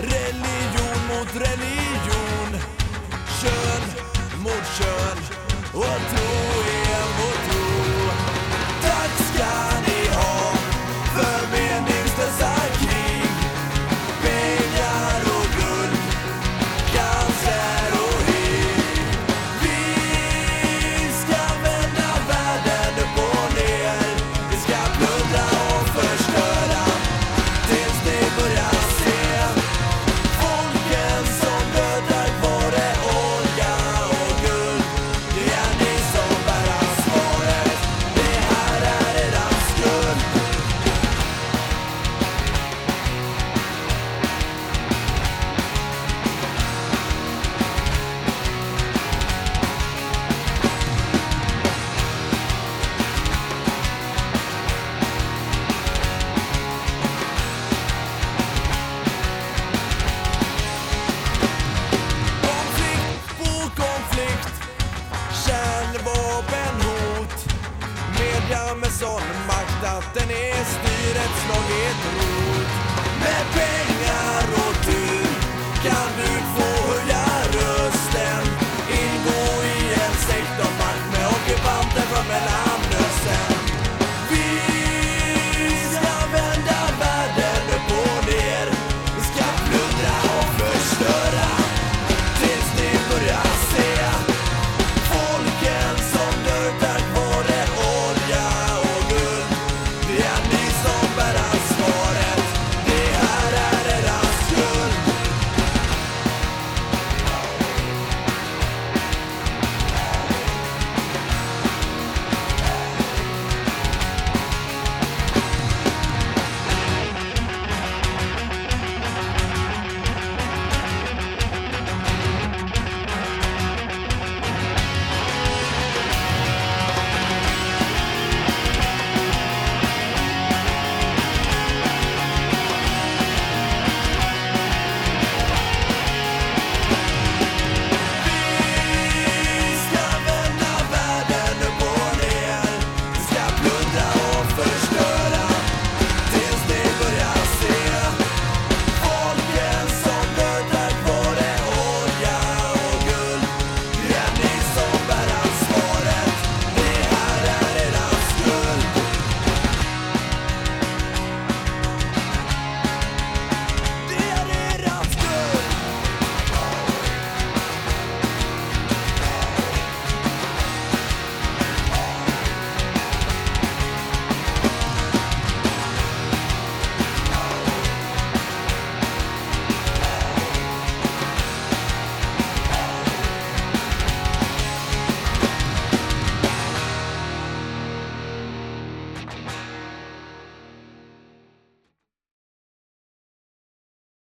Religion mot religion, kön mot kön. Och tro härja med sån makt att den är styrets långhet rot med pengar Bye.